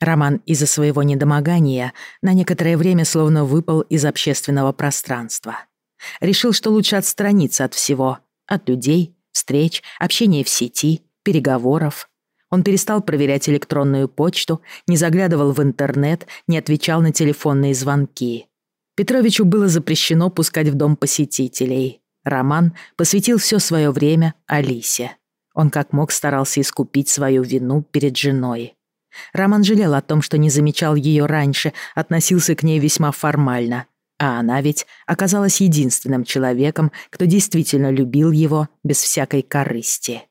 Роман из-за своего недомогания на некоторое время словно выпал из общественного пространства. Решил, что лучше отстраниться от всего, от людей, встреч, общения в сети, переговоров. Он перестал проверять электронную почту, не заглядывал в интернет, не отвечал на телефонные звонки. Петровичу было запрещено пускать в дом посетителей. Роман посвятил все свое время Алисе. Он как мог старался искупить свою вину перед женой. Роман жалел о том, что не замечал ее раньше, относился к ней весьма формально. А она ведь оказалась единственным человеком, кто действительно любил его без всякой корысти.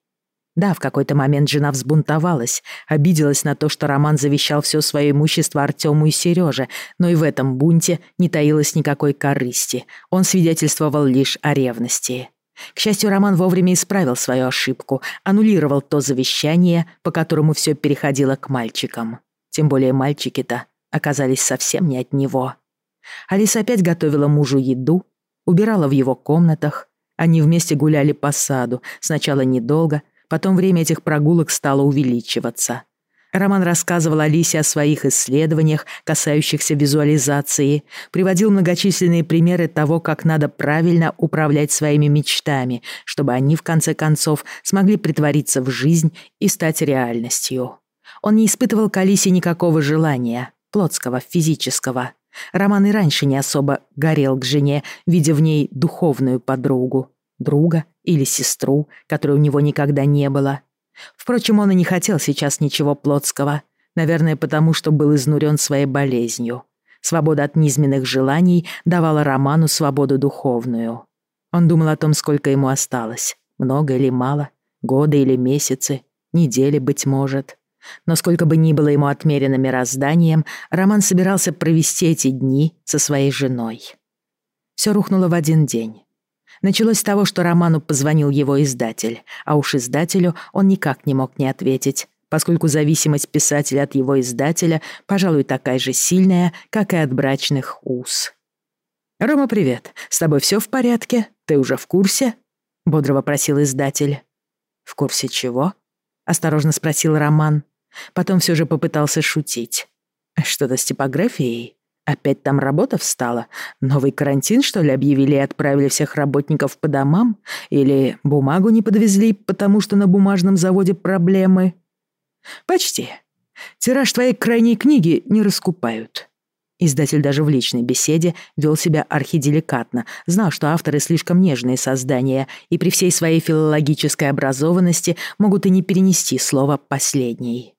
Да, в какой-то момент жена взбунтовалась, обиделась на то, что Роман завещал все свое имущество Артему и Сереже, но и в этом бунте не таилось никакой корысти. Он свидетельствовал лишь о ревности. К счастью, Роман вовремя исправил свою ошибку, аннулировал то завещание, по которому все переходило к мальчикам. Тем более мальчики-то оказались совсем не от него. Алиса опять готовила мужу еду, убирала в его комнатах. Они вместе гуляли по саду, сначала недолго, потом время этих прогулок стало увеличиваться. Роман рассказывал Алисе о своих исследованиях, касающихся визуализации, приводил многочисленные примеры того, как надо правильно управлять своими мечтами, чтобы они, в конце концов, смогли притвориться в жизнь и стать реальностью. Он не испытывал к Алисе никакого желания, плотского, физического. Роман и раньше не особо горел к жене, видя в ней духовную подругу, друга или сестру, которой у него никогда не было. Впрочем, он и не хотел сейчас ничего плотского, наверное, потому что был изнурен своей болезнью. Свобода от низменных желаний давала Роману свободу духовную. Он думал о том, сколько ему осталось, много или мало, годы или месяцы, недели, быть может. Но сколько бы ни было ему отмерено мирозданием, Роман собирался провести эти дни со своей женой. Все рухнуло в один день. Началось с того, что Роману позвонил его издатель, а уж издателю он никак не мог не ответить, поскольку зависимость писателя от его издателя, пожалуй, такая же сильная, как и от брачных уз. «Рома, привет. С тобой все в порядке? Ты уже в курсе?» — бодро вопросил издатель. «В курсе чего?» — осторожно спросил Роман. Потом все же попытался шутить. «Что-то с типографией?» Опять там работа встала? Новый карантин, что ли, объявили и отправили всех работников по домам? Или бумагу не подвезли, потому что на бумажном заводе проблемы? Почти. Тираж твоей крайней книги не раскупают. Издатель даже в личной беседе вел себя архиделикатно, знал, что авторы слишком нежные создания и при всей своей филологической образованности могут и не перенести слово «последний».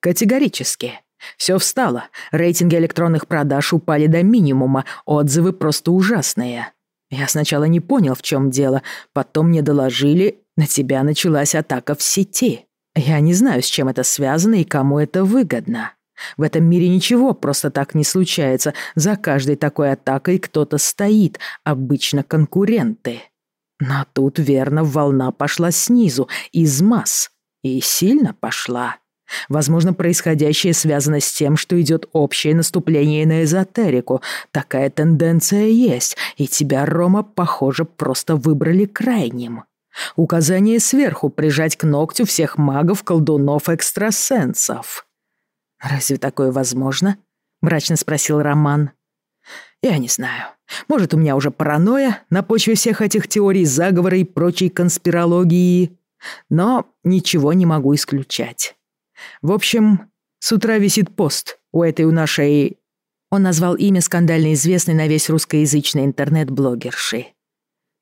Категорически. Все встало. Рейтинги электронных продаж упали до минимума, отзывы просто ужасные. Я сначала не понял, в чем дело, потом мне доложили, на тебя началась атака в сети. Я не знаю, с чем это связано и кому это выгодно. В этом мире ничего просто так не случается. За каждой такой атакой кто-то стоит, обычно конкуренты. Но тут, верно, волна пошла снизу, из масс. И сильно пошла. Возможно, происходящее связано с тем, что идет общее наступление на эзотерику. Такая тенденция есть, и тебя, Рома, похоже, просто выбрали крайним. Указание сверху прижать к ногтю всех магов, колдунов, экстрасенсов. «Разве такое возможно?» — мрачно спросил Роман. «Я не знаю. Может, у меня уже паранойя на почве всех этих теорий заговора и прочей конспирологии, но ничего не могу исключать. В общем, с утра висит пост у этой у нашей...» Он назвал имя скандально известной на весь русскоязычный интернет-блогерши.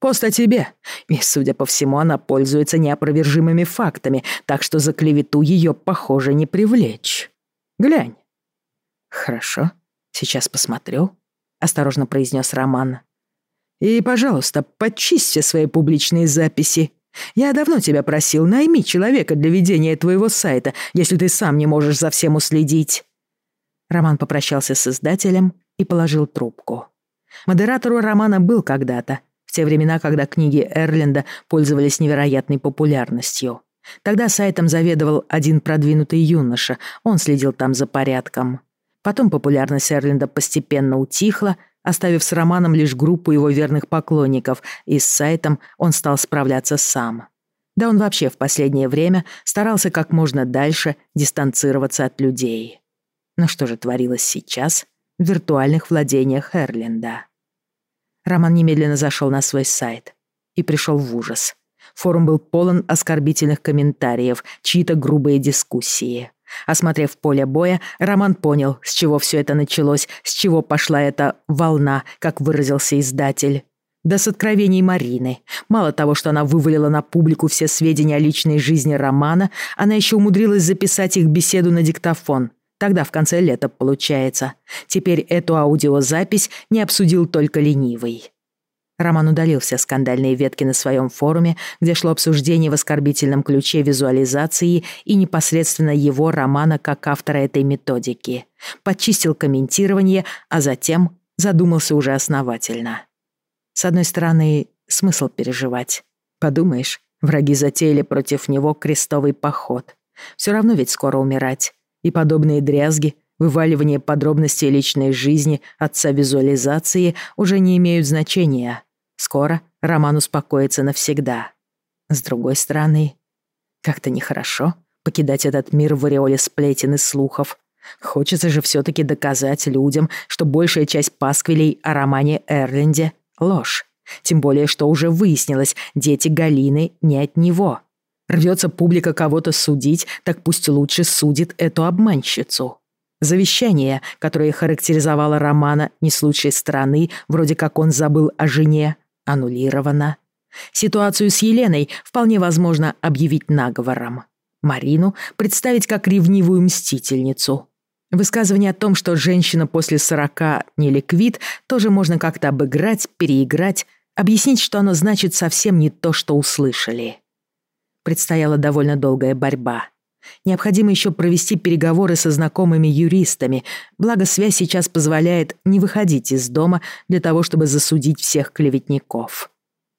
«Пост о тебе. И, судя по всему, она пользуется неопровержимыми фактами, так что за клевету ее, похоже, не привлечь. Глянь». «Хорошо, сейчас посмотрю», — осторожно произнес Роман. «И, пожалуйста, подчисть все свои публичные записи я давно тебя просил, найми человека для ведения твоего сайта, если ты сам не можешь за всем уследить». Роман попрощался с издателем и положил трубку. Модератору романа был когда-то, в те времена, когда книги Эрленда пользовались невероятной популярностью. Тогда сайтом заведовал один продвинутый юноша, он следил там за порядком. Потом популярность Эрленда постепенно утихла, оставив с Романом лишь группу его верных поклонников, и с сайтом он стал справляться сам. Да он вообще в последнее время старался как можно дальше дистанцироваться от людей. Но что же творилось сейчас в виртуальных владениях Эрленда? Роман немедленно зашел на свой сайт и пришел в ужас. Форум был полон оскорбительных комментариев, чьи-то грубые дискуссии. Осмотрев поле боя, Роман понял, с чего все это началось, с чего пошла эта «волна», как выразился издатель. Да с откровений Марины. Мало того, что она вывалила на публику все сведения о личной жизни Романа, она еще умудрилась записать их беседу на диктофон. Тогда в конце лета получается. Теперь эту аудиозапись не обсудил только ленивый. Роман удалил все скандальные ветки на своем форуме, где шло обсуждение в оскорбительном ключе визуализации и непосредственно его романа как автора этой методики. Подчистил комментирование, а затем задумался уже основательно. С одной стороны, смысл переживать. Подумаешь, враги затеяли против него крестовый поход. Все равно ведь скоро умирать. И подобные дрязги — Вываливание подробностей личной жизни отца визуализации уже не имеют значения. Скоро Роман успокоится навсегда. С другой стороны, как-то нехорошо покидать этот мир в ореоле сплетен и слухов. Хочется же все-таки доказать людям, что большая часть пасквилей о романе Эрленде — ложь. Тем более, что уже выяснилось, дети Галины не от него. Рвется публика кого-то судить, так пусть лучше судит эту обманщицу. Завещание, которое характеризовало Романа не с лучшей стороны, вроде как он забыл о жене, аннулировано. Ситуацию с Еленой вполне возможно объявить наговором. Марину представить как ревнивую мстительницу. Высказывание о том, что женщина после сорока не ликвид, тоже можно как-то обыграть, переиграть, объяснить, что оно значит совсем не то, что услышали. Предстояла довольно долгая борьба. Необходимо еще провести переговоры со знакомыми юристами, благо связь сейчас позволяет не выходить из дома для того, чтобы засудить всех клеветников.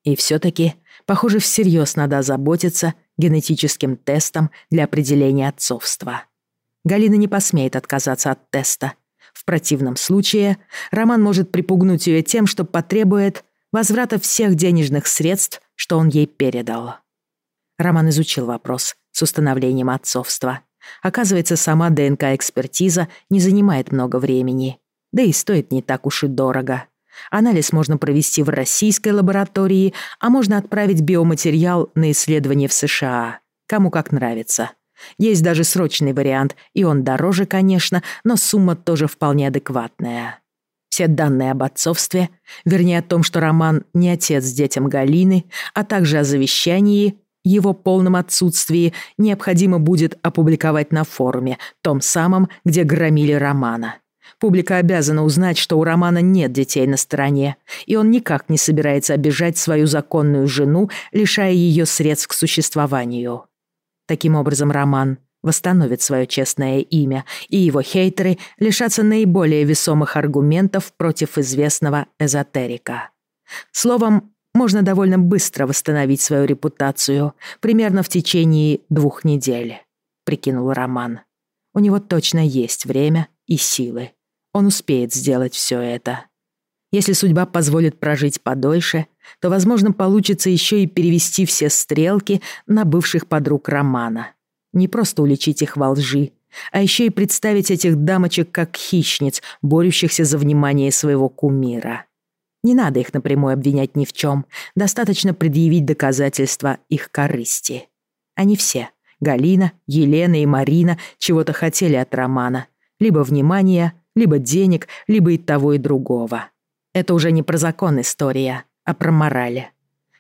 И все-таки, похоже, всерьез надо озаботиться генетическим тестом для определения отцовства. Галина не посмеет отказаться от теста. В противном случае Роман может припугнуть ее тем, что потребует возврата всех денежных средств, что он ей передал. Роман изучил вопрос с установлением отцовства. Оказывается, сама ДНК-экспертиза не занимает много времени. Да и стоит не так уж и дорого. Анализ можно провести в российской лаборатории, а можно отправить биоматериал на исследование в США. Кому как нравится. Есть даже срочный вариант, и он дороже, конечно, но сумма тоже вполне адекватная. Все данные об отцовстве, вернее о том, что Роман не отец детям Галины, а также о завещании, его полном отсутствии необходимо будет опубликовать на форуме, том самом, где громили Романа. Публика обязана узнать, что у Романа нет детей на стороне, и он никак не собирается обижать свою законную жену, лишая ее средств к существованию. Таким образом, Роман восстановит свое честное имя, и его хейтеры лишатся наиболее весомых аргументов против известного эзотерика. Словом, можно довольно быстро восстановить свою репутацию, примерно в течение двух недель», — прикинул Роман. «У него точно есть время и силы. Он успеет сделать все это. Если судьба позволит прожить подольше, то, возможно, получится еще и перевести все стрелки на бывших подруг Романа. Не просто уличить их во лжи, а еще и представить этих дамочек как хищниц, борющихся за внимание своего кумира. Не надо их напрямую обвинять ни в чем, достаточно предъявить доказательства их корысти. Они все, Галина, Елена и Марина, чего-то хотели от Романа. Либо внимания, либо денег, либо и того, и другого. Это уже не про закон история, а про морали.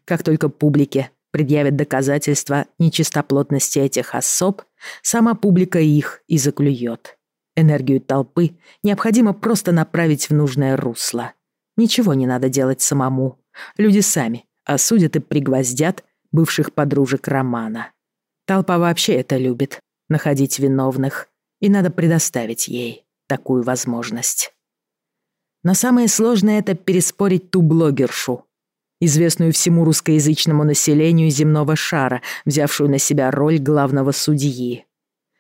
Как только публике предъявят доказательства нечистоплотности этих особ, сама публика их и заклюет. Энергию толпы необходимо просто направить в нужное русло – Ничего не надо делать самому. Люди сами осудят и пригвоздят бывших подружек Романа. Толпа вообще это любит, находить виновных, и надо предоставить ей такую возможность. Но самое сложное — это переспорить ту блогершу, известную всему русскоязычному населению земного шара, взявшую на себя роль главного судьи.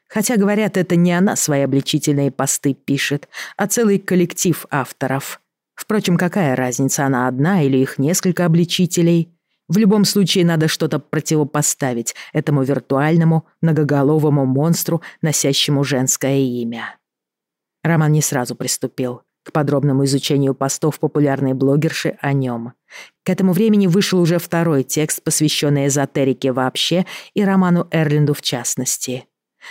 Хотя, говорят, это не она свои обличительные посты пишет, а целый коллектив авторов. Впрочем, какая разница, она одна или их несколько обличителей? В любом случае надо что-то противопоставить этому виртуальному, многоголовому монстру, носящему женское имя. Роман не сразу приступил к подробному изучению постов популярной блогерши о нем. К этому времени вышел уже второй текст, посвященный эзотерике вообще и роману Эрлинду в частности.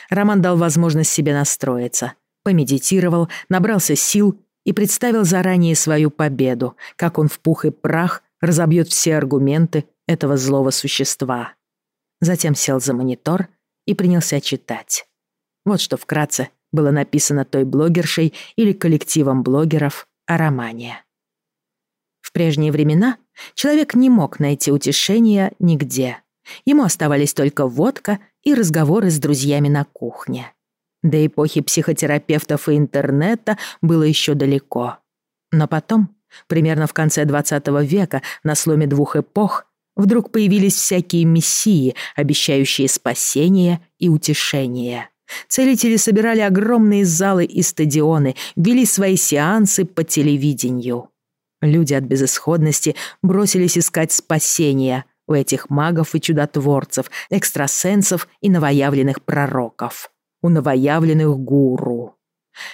Роман дал возможность себе настроиться, помедитировал, набрался сил и представил заранее свою победу, как он в пух и прах разобьет все аргументы этого злого существа. Затем сел за монитор и принялся читать. Вот что вкратце было написано той блогершей или коллективом блогеров о романе. В прежние времена человек не мог найти утешения нигде. Ему оставались только водка и разговоры с друзьями на кухне. До эпохи психотерапевтов и интернета было еще далеко. Но потом, примерно в конце 20 века, на сломе двух эпох, вдруг появились всякие мессии, обещающие спасение и утешение. Целители собирали огромные залы и стадионы, вели свои сеансы по телевидению. Люди от безысходности бросились искать спасения у этих магов и чудотворцев, экстрасенсов и новоявленных пророков, у новоявленных гуру.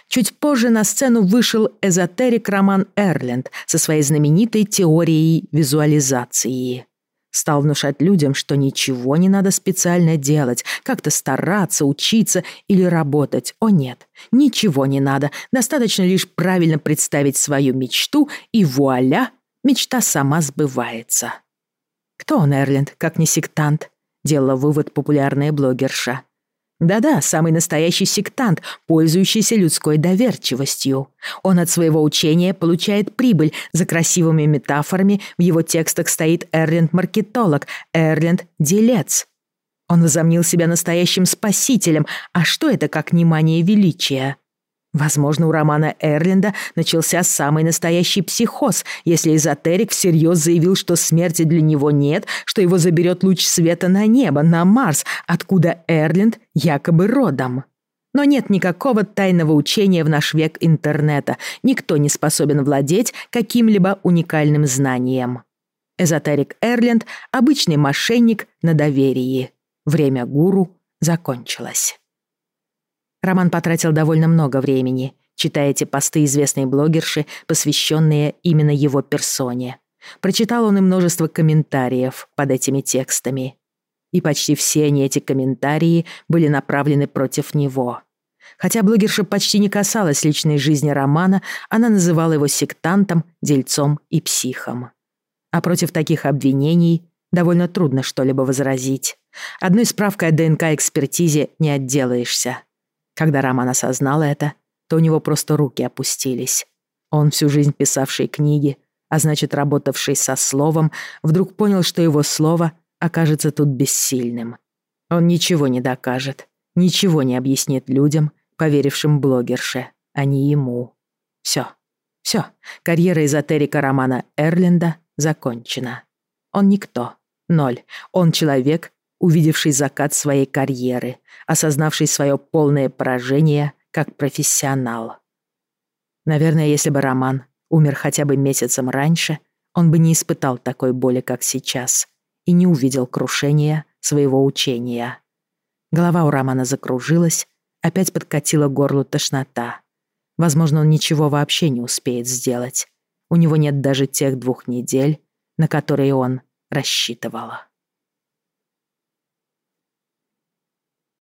Чуть позже на сцену вышел эзотерик Роман Эрленд со своей знаменитой теорией визуализации стал внушать людям, что ничего не надо специально делать, как-то стараться, учиться или работать. О нет, ничего не надо, достаточно лишь правильно представить свою мечту, и вуаля, мечта сама сбывается. Кто он, Эрленд, как не сектант? Делала вывод популярная блогерша. Да-да, самый настоящий сектант, пользующийся людской доверчивостью. Он от своего учения получает прибыль. За красивыми метафорами в его текстах стоит Эрленд-маркетолог, Эрленд-делец. Он возомнил себя настоящим спасителем. А что это как внимание величия? Возможно, у романа Эрленда начался самый настоящий психоз, если эзотерик всерьез заявил, что смерти для него нет, что его заберет луч света на небо, на Марс, откуда Эрленд якобы родом. Но нет никакого тайного учения в наш век интернета. Никто не способен владеть каким-либо уникальным знанием. Эзотерик Эрленд — обычный мошенник на доверии. Время гуру закончилось. Роман потратил довольно много времени, читая эти посты известной блогерши, посвященные именно его персоне. Прочитал он и множество комментариев под этими текстами. И почти все они, эти комментарии, были направлены против него. Хотя блогерша почти не касалась личной жизни Романа, она называла его сектантом, дельцом и психом. А против таких обвинений довольно трудно что-либо возразить. Одной справкой о ДНК-экспертизе не отделаешься. Когда Роман осознал это, то у него просто руки опустились. Он, всю жизнь писавший книги, а значит, работавший со словом, вдруг понял, что его слово окажется тут бессильным. Он ничего не докажет, ничего не объяснит людям, поверившим блогерше, а не ему. Все, все, карьера эзотерика Романа Эрленда закончена. Он никто, ноль. Он человек, увидевший закат своей карьеры, осознавший свое полное поражение как профессионал. Наверное, если бы Роман умер хотя бы месяцем раньше, он бы не испытал такой боли, как сейчас, и не увидел крушения своего учения. Голова у Романа закружилась, опять подкатила горлу тошнота. Возможно, он ничего вообще не успеет сделать. У него нет даже тех двух недель, на которые он рассчитывал.